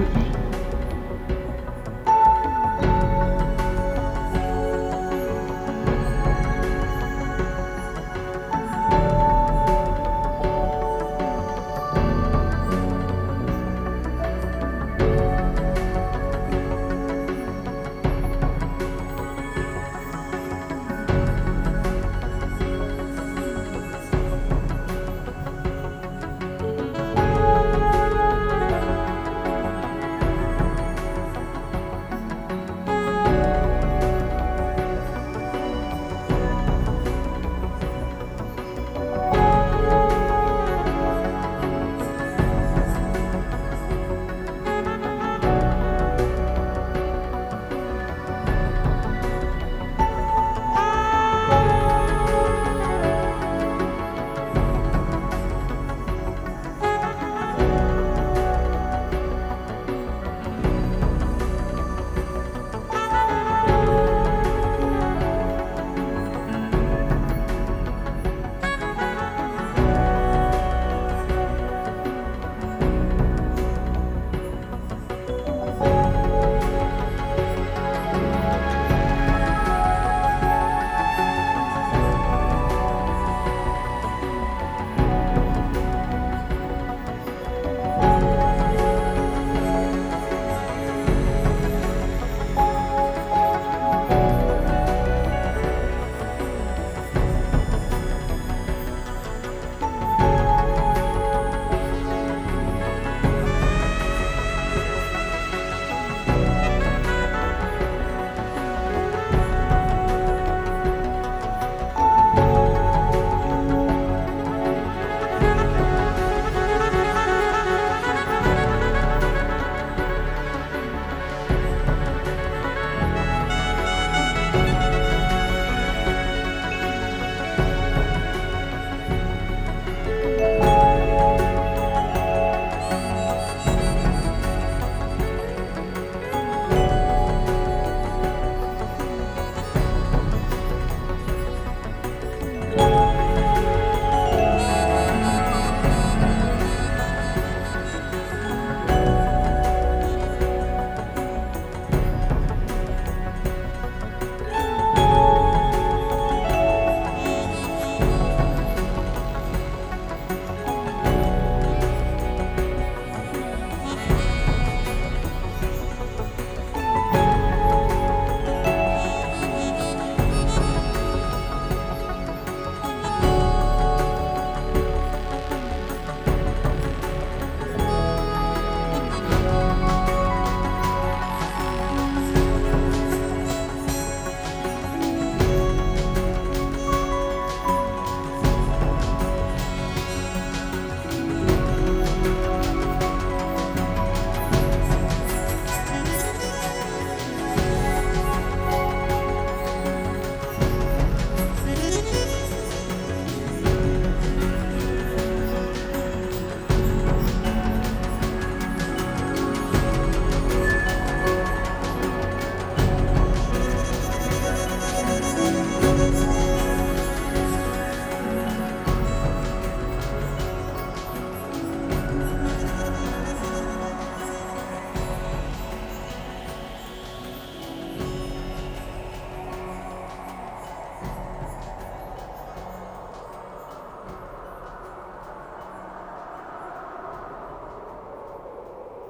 to eat.